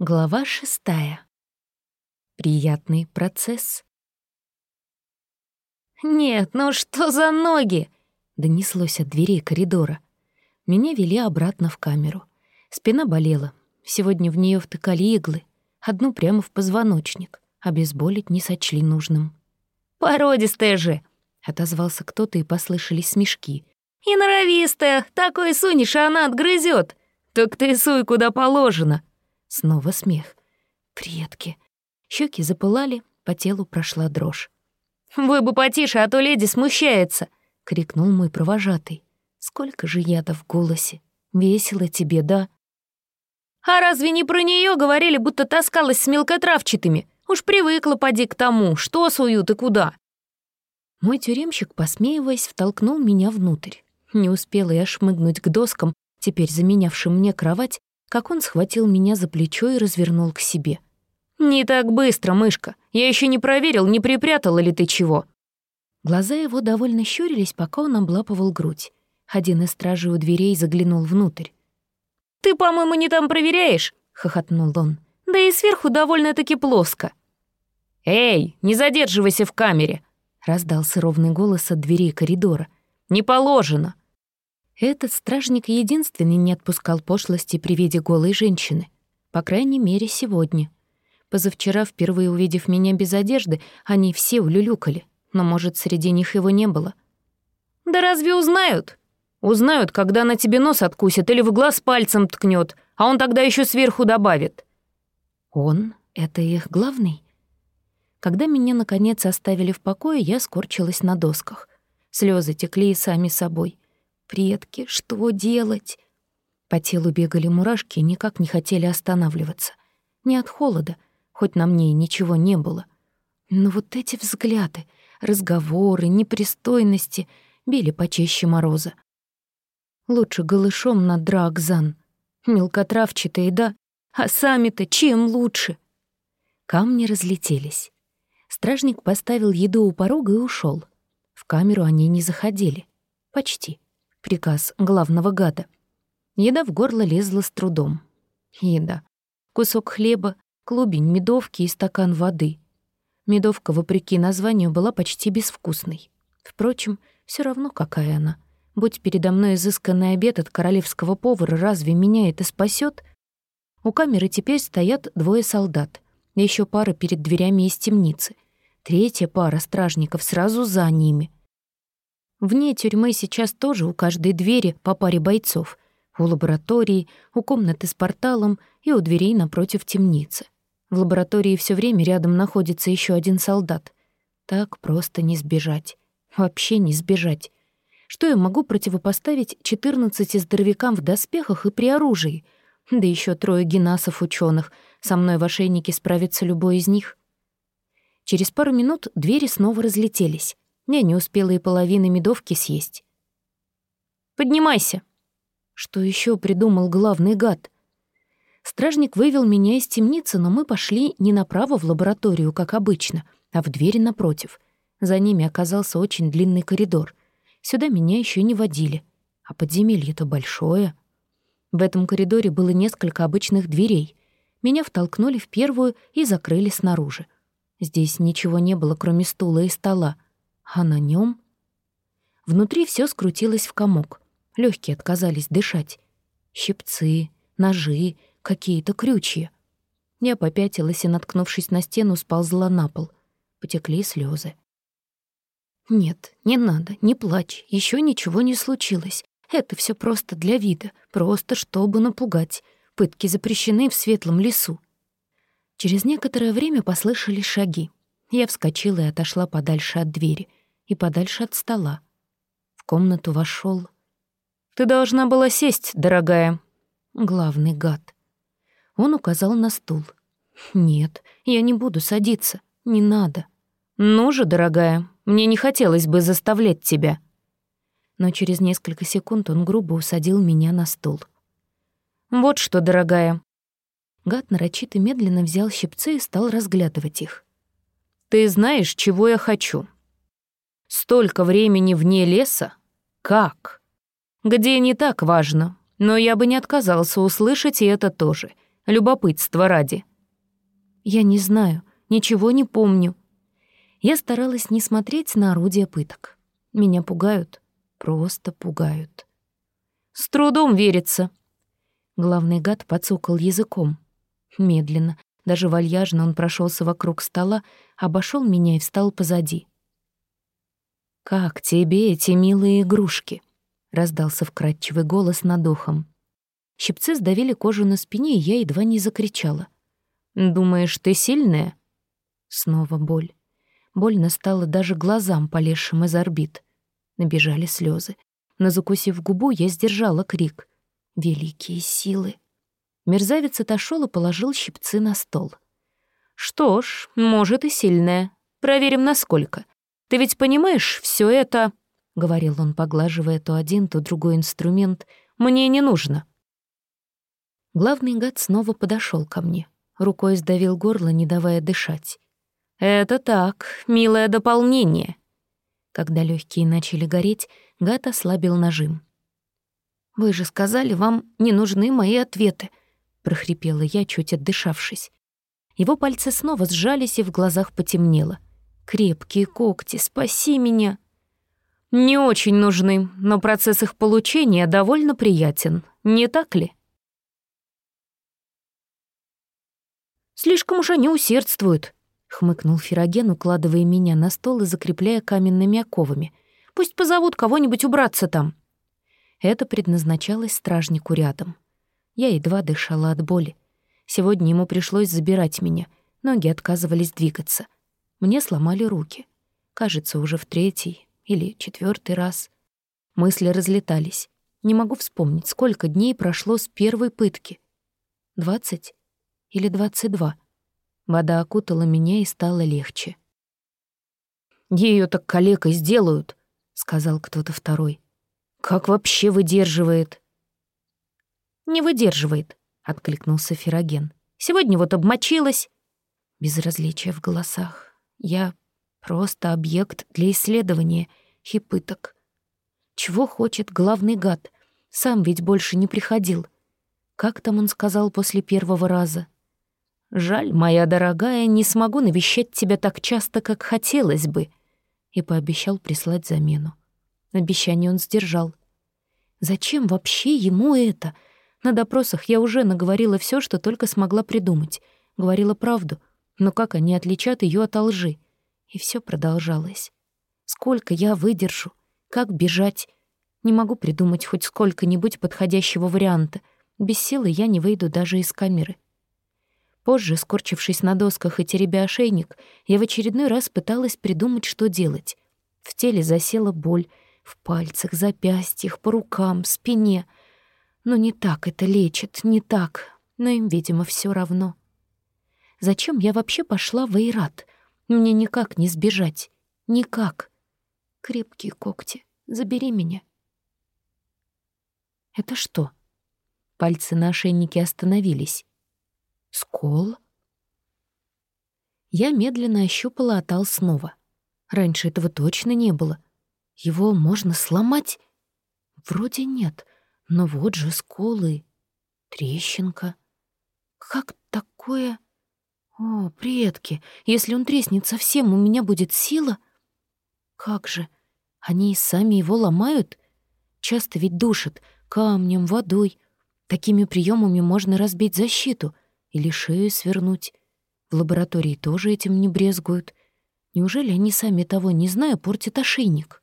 Глава шестая. Приятный процесс. «Нет, ну что за ноги?» — донеслось от дверей коридора. Меня вели обратно в камеру. Спина болела. Сегодня в нее втыкали иглы. Одну прямо в позвоночник. Обезболить не сочли нужным. «Породистая же!» — отозвался кто-то, и послышались смешки. «И норовистая! Такой сунешь, а она отгрызет. Так ты суй куда положено!» Снова смех. Предки. Щеки запылали, по телу прошла дрожь. «Вы бы потише, а то леди смущается!» — крикнул мой провожатый. «Сколько же яда в голосе! Весело тебе, да?» «А разве не про нее говорили, будто таскалась с мелкотравчатыми? Уж привыкла поди к тому, что суют и куда!» Мой тюремщик, посмеиваясь, втолкнул меня внутрь. Не успела я шмыгнуть к доскам, теперь заменявшим мне кровать, как он схватил меня за плечо и развернул к себе. «Не так быстро, мышка. Я еще не проверил, не припрятала ли ты чего». Глаза его довольно щурились, пока он облапывал грудь. Один из стражей у дверей заглянул внутрь. «Ты, по-моему, не там проверяешь?» — хохотнул он. «Да и сверху довольно-таки плоско». «Эй, не задерживайся в камере!» — раздался ровный голос от двери коридора. «Не положено!» Этот стражник единственный не отпускал пошлости при виде голой женщины. По крайней мере, сегодня. Позавчера, впервые увидев меня без одежды, они все улюлюкали, но, может, среди них его не было. «Да разве узнают?» «Узнают, когда на тебе нос откусит или в глаз пальцем ткнет, а он тогда еще сверху добавит». «Он? Это их главный?» Когда меня, наконец, оставили в покое, я скорчилась на досках. Слезы текли и сами собой — Предки, что делать? По телу бегали мурашки и никак не хотели останавливаться. Не от холода, хоть на мне и ничего не было. Но вот эти взгляды, разговоры, непристойности били почище мороза. Лучше голышом на драгзан. Мелкотравчатые, да, а сами-то чем лучше? Камни разлетелись. Стражник поставил еду у порога и ушел. В камеру они не заходили. Почти приказ главного гада. Еда в горло лезла с трудом. Еда. Кусок хлеба, клубень медовки и стакан воды. Медовка, вопреки названию, была почти безвкусной. Впрочем, все равно какая она. Будь передо мной изысканный обед от королевского повара, разве меня это спасет? У камеры теперь стоят двое солдат. Еще пара перед дверями из темницы. Третья пара стражников сразу за ними — Вне тюрьмы сейчас тоже у каждой двери по паре бойцов. У лаборатории, у комнаты с порталом и у дверей напротив темницы. В лаборатории все время рядом находится еще один солдат. Так просто не сбежать. Вообще не сбежать. Что я могу противопоставить 14 здоровякам в доспехах и при оружии? Да еще трое генасов ученых. Со мной в ошейнике справится любой из них. Через пару минут двери снова разлетелись. Я не успела и половины медовки съесть. «Поднимайся!» Что еще придумал главный гад? Стражник вывел меня из темницы, но мы пошли не направо в лабораторию, как обычно, а в двери напротив. За ними оказался очень длинный коридор. Сюда меня еще не водили. А подземелье-то большое. В этом коридоре было несколько обычных дверей. Меня втолкнули в первую и закрыли снаружи. Здесь ничего не было, кроме стула и стола — а на нем Внутри все скрутилось в комок. Легкие отказались дышать. Щипцы, ножи, какие-то крючья. Я попятилась и, наткнувшись на стену, сползла на пол. Потекли слезы. «Нет, не надо, не плачь, еще ничего не случилось. Это все просто для вида, просто чтобы напугать. Пытки запрещены в светлом лесу». Через некоторое время послышались шаги. Я вскочила и отошла подальше от двери — и подальше от стола. В комнату вошел. «Ты должна была сесть, дорогая». Главный гад. Он указал на стул. «Нет, я не буду садиться. Не надо». «Ну же, дорогая, мне не хотелось бы заставлять тебя». Но через несколько секунд он грубо усадил меня на стул. «Вот что, дорогая». Гад нарочито медленно взял щипцы и стал разглядывать их. «Ты знаешь, чего я хочу?» Столько времени вне леса? Как? Где не так важно, но я бы не отказался услышать и это тоже. Любопытство ради». «Я не знаю, ничего не помню». Я старалась не смотреть на орудия пыток. Меня пугают, просто пугают. «С трудом верится». Главный гад подсокал языком. Медленно, даже вальяжно он прошелся вокруг стола, обошел меня и встал позади. «Как тебе эти милые игрушки?» — раздался вкрадчивый голос над ухом. Щипцы сдавили кожу на спине, и я едва не закричала. «Думаешь, ты сильная?» Снова боль. Больно стало даже глазам, полезшим из орбит. Набежали слезы. Но, закусив губу, я сдержала крик. «Великие силы!» Мерзавец отошел и положил щипцы на стол. «Что ж, может и сильная. Проверим, насколько. Ты ведь понимаешь, все это...» — говорил он, поглаживая то один, то другой инструмент. «Мне не нужно». Главный гад снова подошел ко мне. Рукой сдавил горло, не давая дышать. «Это так, милое дополнение». Когда легкие начали гореть, гад ослабил нажим. «Вы же сказали, вам не нужны мои ответы», — прохрипела я, чуть отдышавшись. Его пальцы снова сжались, и в глазах потемнело. «Крепкие когти, спаси меня!» «Не очень нужны, но процесс их получения довольно приятен, не так ли?» Слишком уж они усердствуют», — хмыкнул Фероген, укладывая меня на стол и закрепляя каменными оковами. «Пусть позовут кого-нибудь убраться там». Это предназначалось стражнику рядом. Я едва дышала от боли. Сегодня ему пришлось забирать меня. Ноги отказывались двигаться. Мне сломали руки. Кажется, уже в третий или четвертый раз. Мысли разлетались. Не могу вспомнить, сколько дней прошло с первой пытки. Двадцать? или двадцать два. Вода окутала меня и стало легче. Ее так калекой сделают», — сказал кто-то второй. «Как вообще выдерживает?» «Не выдерживает», — откликнулся Фероген. «Сегодня вот обмочилась». Безразличие в голосах. Я просто объект для исследования и пыток. Чего хочет главный гад? Сам ведь больше не приходил. Как там он сказал после первого раза? «Жаль, моя дорогая, не смогу навещать тебя так часто, как хотелось бы», и пообещал прислать замену. Обещание он сдержал. Зачем вообще ему это? На допросах я уже наговорила все, что только смогла придумать. Говорила правду, но как они отличат ее от лжи? И все продолжалось. Сколько я выдержу? Как бежать? Не могу придумать хоть сколько-нибудь подходящего варианта. Без силы я не выйду даже из камеры. Позже, скорчившись на досках и теребя ошейник, я в очередной раз пыталась придумать, что делать. В теле засела боль, в пальцах, запястьях, по рукам, спине. Но не так это лечит, не так. Но им, видимо, все равно. Зачем я вообще пошла в Айрат? Мне никак не сбежать. Никак. Крепкие когти, забери меня. Это что? Пальцы на ошейнике остановились. Скол? Я медленно ощупала Атал снова. Раньше этого точно не было. Его можно сломать? Вроде нет, но вот же сколы. Трещинка. Как такое... О, предки, если он треснет совсем, у меня будет сила? Как же, они и сами его ломают? Часто ведь душат камнем, водой. Такими приемами можно разбить защиту — или шею свернуть. В лаборатории тоже этим не брезгуют. Неужели они сами того не зная портят ошейник?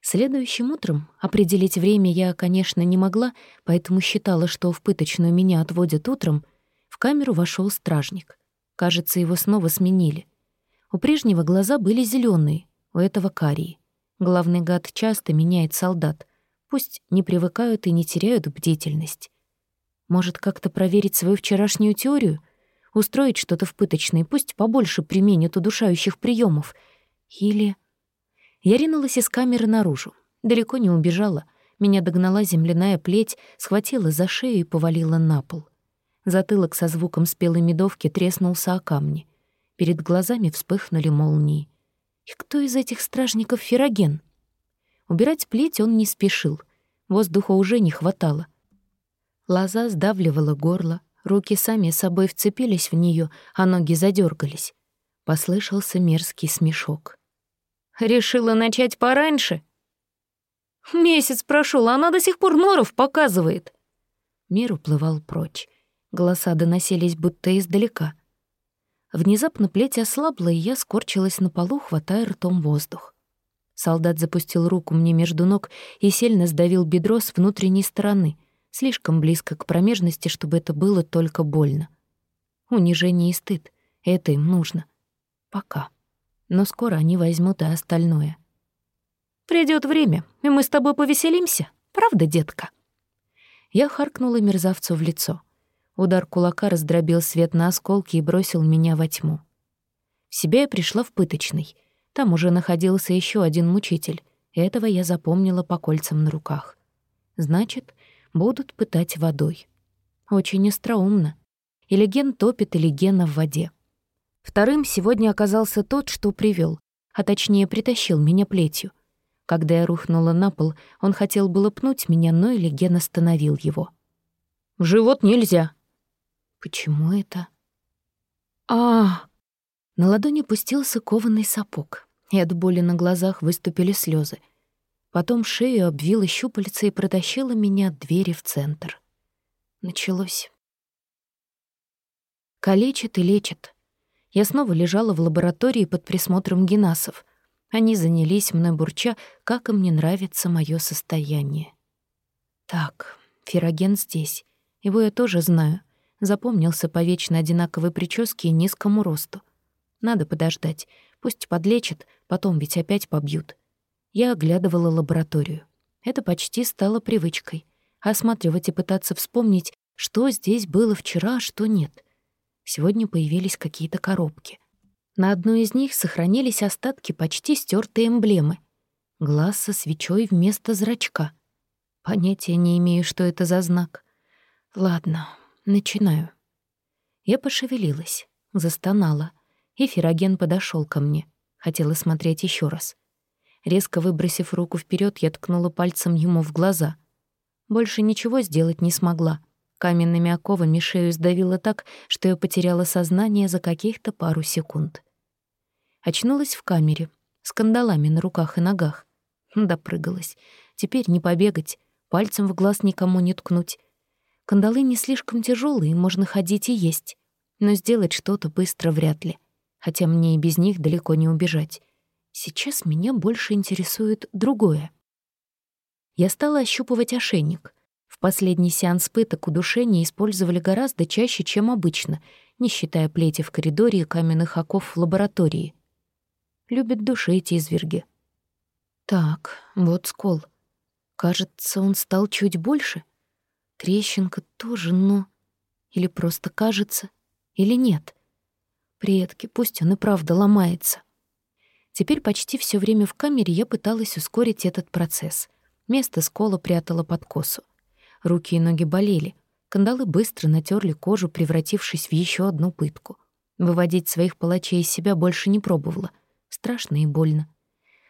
Следующим утром определить время я, конечно, не могла, поэтому считала, что в пыточную меня отводят утром. В камеру вошел стражник. Кажется, его снова сменили. У прежнего глаза были зеленые, у этого карие. Главный гад часто меняет солдат. Пусть не привыкают и не теряют бдительность. Может, как-то проверить свою вчерашнюю теорию? Устроить что-то в пыточной, пусть побольше применят удушающих приемов. Или... Я ринулась из камеры наружу. Далеко не убежала. Меня догнала земляная плеть, схватила за шею и повалила на пол. Затылок со звуком спелой медовки треснулся о камни. Перед глазами вспыхнули молнии. И кто из этих стражников Фероген? Убирать плеть он не спешил. Воздуха уже не хватало. Лоза сдавливала горло, руки сами собой вцепились в нее, а ноги задергались. Послышался мерзкий смешок. «Решила начать пораньше?» «Месяц прошел, а она до сих пор норов показывает». Мир уплывал прочь. Голоса доносились будто издалека. Внезапно плеть ослабла, и я скорчилась на полу, хватая ртом воздух. Солдат запустил руку мне между ног и сильно сдавил бедро с внутренней стороны, слишком близко к промежности, чтобы это было только больно. Унижение и стыд — это им нужно. Пока. Но скоро они возьмут и остальное. Придет время, и мы с тобой повеселимся, правда, детка?» Я харкнула мерзавцу в лицо. Удар кулака раздробил свет на осколки и бросил меня во тьму. В себя я пришла в пыточный. Там уже находился еще один мучитель. Этого я запомнила по кольцам на руках. Значит, будут пытать водой. Очень остроумно. Или ген топит, или гена в воде. Вторым сегодня оказался тот, что привел, а точнее притащил меня плетью. Когда я рухнула на пол, он хотел было пнуть меня, но Элиген остановил его. «В живот нельзя». «Почему это?» а На ладони пустился кованый сапог, и от боли на глазах выступили слезы. Потом шею обвила щупальца и протащила меня от двери в центр. Началось. Калечит и лечит. Я снова лежала в лаборатории под присмотром генасов — они занялись мной бурча, как им не нравится мое состояние. Так, Фероген здесь. Его я тоже знаю. Запомнился по вечно одинаковой прическе и низкому росту. Надо подождать. Пусть подлечат, потом ведь опять побьют. Я оглядывала лабораторию. Это почти стало привычкой. Осматривать и пытаться вспомнить, что здесь было вчера, а что нет. Сегодня появились какие-то коробки — на одной из них сохранились остатки почти стертой эмблемы. Глаз со свечой вместо зрачка. Понятия не имею, что это за знак. Ладно, начинаю. Я пошевелилась, застонала, и Фероген подошел ко мне. Хотела смотреть еще раз. Резко выбросив руку вперед, я ткнула пальцем ему в глаза. Больше ничего сделать не смогла. Каменными оковами шею сдавило так, что я потеряла сознание за каких-то пару секунд. Очнулась в камере, с кандалами на руках и ногах. Допрыгалась. Теперь не побегать, пальцем в глаз никому не ткнуть. Кандалы не слишком тяжелые, можно ходить и есть. Но сделать что-то быстро вряд ли. Хотя мне и без них далеко не убежать. Сейчас меня больше интересует другое. Я стала ощупывать ошейник. В последний сеанс пыток удушения использовали гораздо чаще, чем обычно, не считая плети в коридоре и каменных оков в лаборатории. Любят души эти изверги. Так, вот скол. Кажется, он стал чуть больше. Трещинка тоже, но... Или просто кажется, или нет. Предки, пусть он и правда ломается. Теперь почти все время в камере я пыталась ускорить этот процесс. Место скола прятала под косу. Руки и ноги болели. Кандалы быстро натерли кожу, превратившись в еще одну пытку. Выводить своих палачей из себя больше не пробовала — Страшно и больно.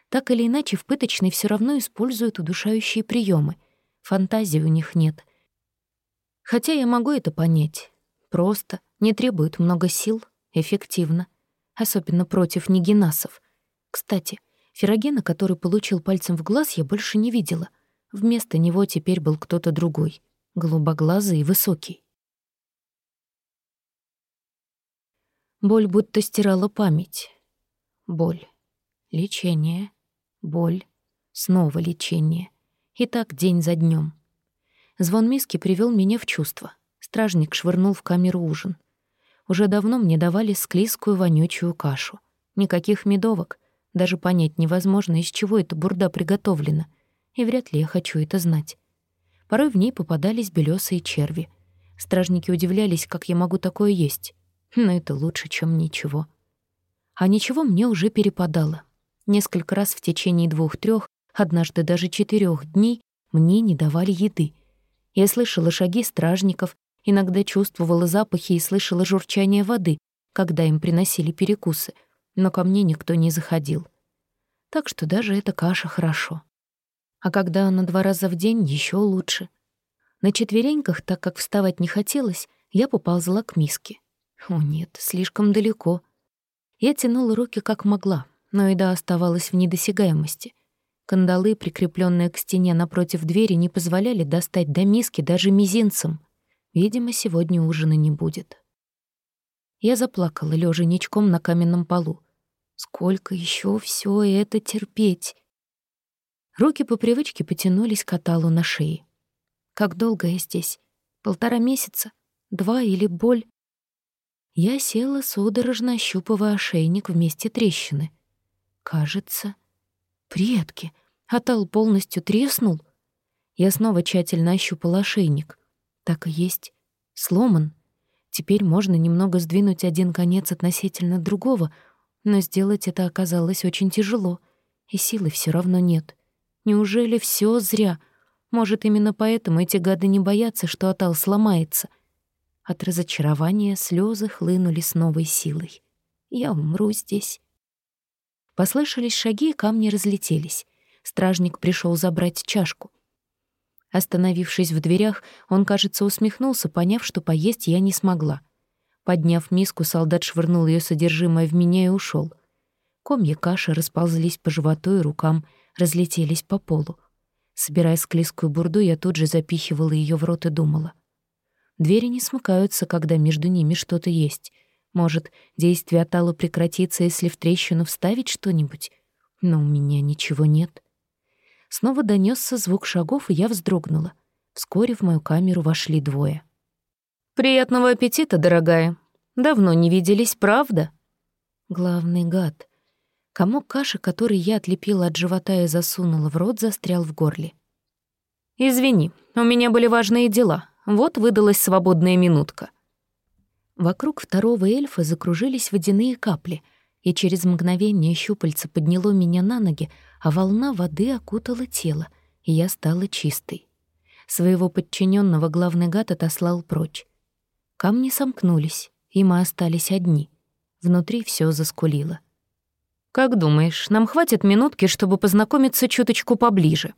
Так или иначе, в пыточной все равно используют удушающие приемы. Фантазии у них нет. Хотя я могу это понять. Просто, не требует много сил, эффективно. Особенно против нигенасов. Кстати, Ферогена, который получил пальцем в глаз, я больше не видела. Вместо него теперь был кто-то другой, голубоглазый и высокий. Боль будто стирала память. Боль. Лечение. Боль. Снова лечение. И так день за днем. Звон миски привел меня в чувство. Стражник швырнул в камеру ужин. Уже давно мне давали склизкую вонючую кашу. Никаких медовок. Даже понять невозможно, из чего эта бурда приготовлена. И вряд ли я хочу это знать. Порой в ней попадались белёсые черви. Стражники удивлялись, как я могу такое есть. Но это лучше, чем ничего. А ничего мне уже перепадало. Несколько раз в течение двух-трех, однажды даже четырех дней мне не давали еды. Я слышала шаги стражников, иногда чувствовала запахи и слышала журчание воды, когда им приносили перекусы, но ко мне никто не заходил. Так что даже эта каша хорошо. А когда она два раза в день, еще лучше. На четвереньках, так как вставать не хотелось, я поползла к миске. О нет, слишком далеко. Я тянула руки как могла, но еда оставалась в недосягаемости. Кандалы, прикрепленные к стене напротив двери, не позволяли достать до миски даже мизинцем. Видимо, сегодня ужина не будет. Я заплакала, лежа ничком на каменном полу. Сколько еще все это терпеть? Руки по привычке потянулись к Аталу на шее. Как долго я здесь? Полтора месяца? Два или боль? Я села, судорожно ощупывая ошейник вместе трещины. Кажется, предки. Атал полностью треснул. Я снова тщательно ощупала ошейник. Так и есть. Сломан. Теперь можно немного сдвинуть один конец относительно другого, но сделать это оказалось очень тяжело, и силы все равно нет. Неужели все зря? Может, именно поэтому эти гады не боятся, что Атал сломается — от разочарования слезы хлынули с новой силой. «Я умру здесь». Послышались шаги, и камни разлетелись. Стражник пришел забрать чашку. Остановившись в дверях, он, кажется, усмехнулся, поняв, что поесть я не смогла. Подняв миску, солдат швырнул ее содержимое в меня и ушел. Комья каши расползлись по животу и рукам, разлетелись по полу. Собирая склизкую бурду, я тут же запихивала ее в рот и думала — Двери не смыкаются, когда между ними что-то есть. Может, действие Атала прекратится, если в трещину вставить что-нибудь? Но у меня ничего нет. Снова донесся звук шагов, и я вздрогнула. Вскоре в мою камеру вошли двое. «Приятного аппетита, дорогая. Давно не виделись, правда?» Главный гад. Комок каши, который я отлепила от живота и засунула в рот, застрял в горле. «Извини, у меня были важные дела. Вот выдалась свободная минутка. Вокруг второго эльфа закружились водяные капли, и через мгновение щупальца подняло меня на ноги, а волна воды окутала тело, и я стала чистой. Своего подчиненного главный гад отослал прочь. Камни сомкнулись, и мы остались одни. Внутри все заскулило. «Как думаешь, нам хватит минутки, чтобы познакомиться чуточку поближе?»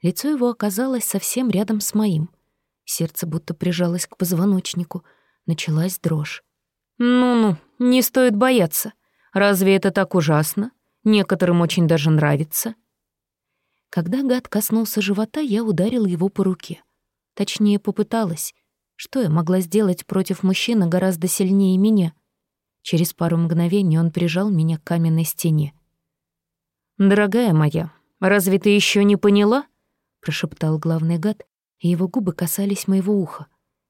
Лицо его оказалось совсем рядом с моим — Сердце будто прижалось к позвоночнику. Началась дрожь. «Ну-ну, не стоит бояться. Разве это так ужасно? Некоторым очень даже нравится». Когда гад коснулся живота, я ударил его по руке. Точнее, попыталась. Что я могла сделать против мужчины гораздо сильнее меня? Через пару мгновений он прижал меня к каменной стене. «Дорогая моя, разве ты еще не поняла?» — прошептал главный гад, и его губы касались моего уха.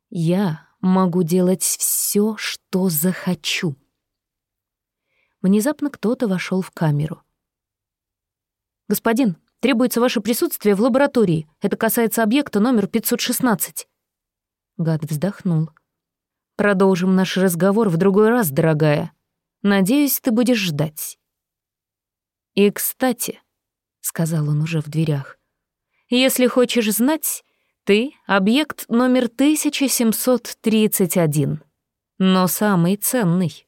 «Я могу делать все, что захочу». Внезапно кто-то вошел в камеру. «Господин, требуется ваше присутствие в лаборатории. Это касается объекта номер 516». Гад вздохнул. «Продолжим наш разговор в другой раз, дорогая. Надеюсь, ты будешь ждать». «И, кстати», — сказал он уже в дверях, «если хочешь знать, ты — объект номер 1731, но самый ценный.